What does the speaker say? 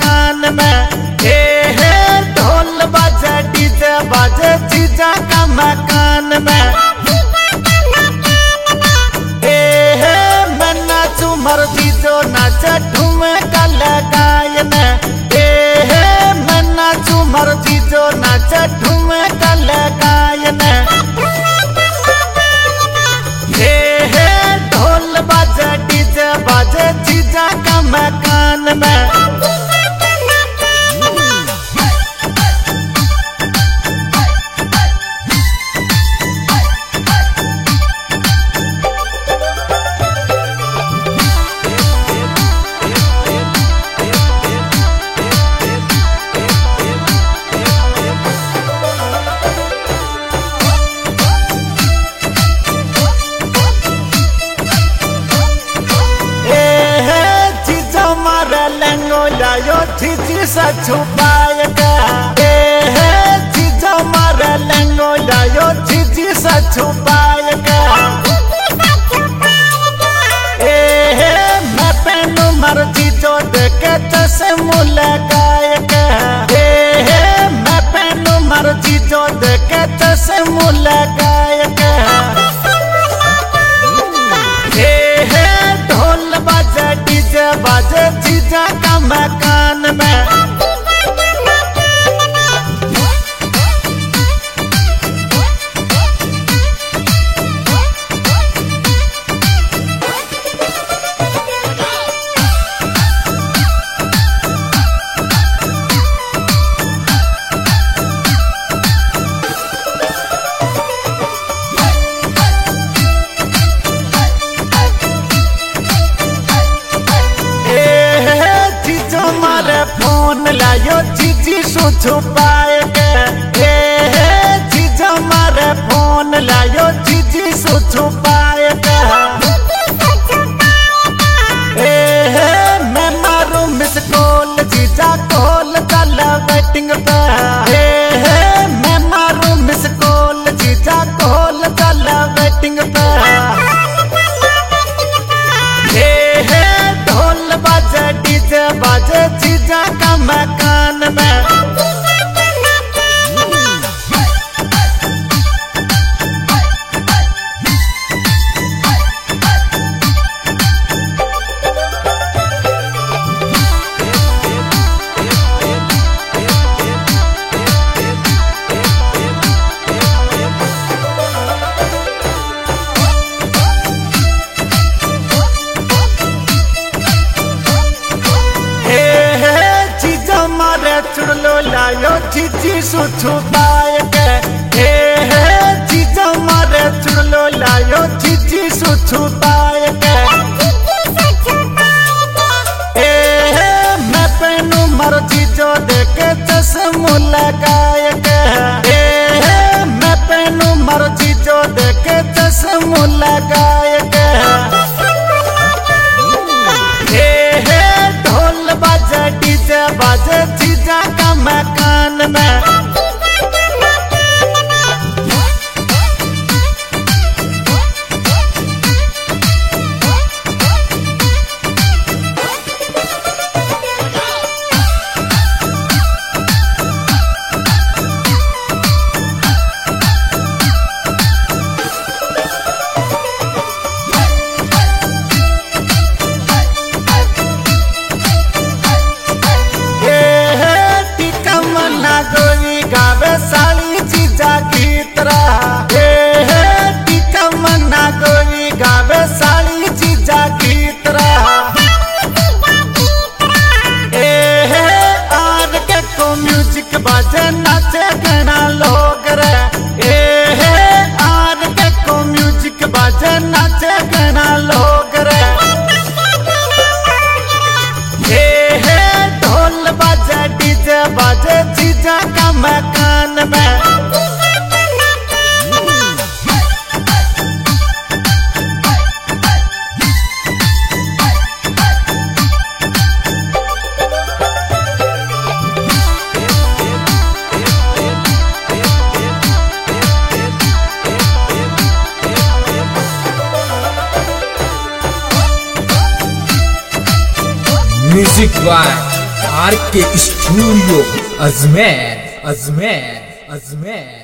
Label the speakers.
Speaker 1: कान में हे हे ढोल बाजे डीजे बाजे जीजा का मकान में हे हे मैं नाचू मर जीजो नाचे ठुमे का सा छुपाएगा ए है जीजा मारे लेंगो डायो मर जीजो देखे तसे मुलाकाएगा ए मर जीजो देखे तसे मुलाकाएगा ए ढोल बाजे डीजे बाजे जगह मकान में रे फोन लायो चीजी सुझु पाए के हे हे जीजा मारे फोन लायो चीजी सुझु पाए के हे हे मैं मारू मिस कॉल चीजा कॉल चल वेटिंग पे हे हे मैं मारू मिस कॉल चीजा कॉल चल वेटिंग पे हे हे ढोल बाजे डीजे बाजे का मकान में सुनो लायो चीची सुथु पाए के हे हे चीचा मारे सुनो लायो चीची सुथु पाए के ए हे मैं पहनू मारो चीजो देखे के हे मैं चीजो देखे ನನ್ನ Music by RK Studio, Ajmer.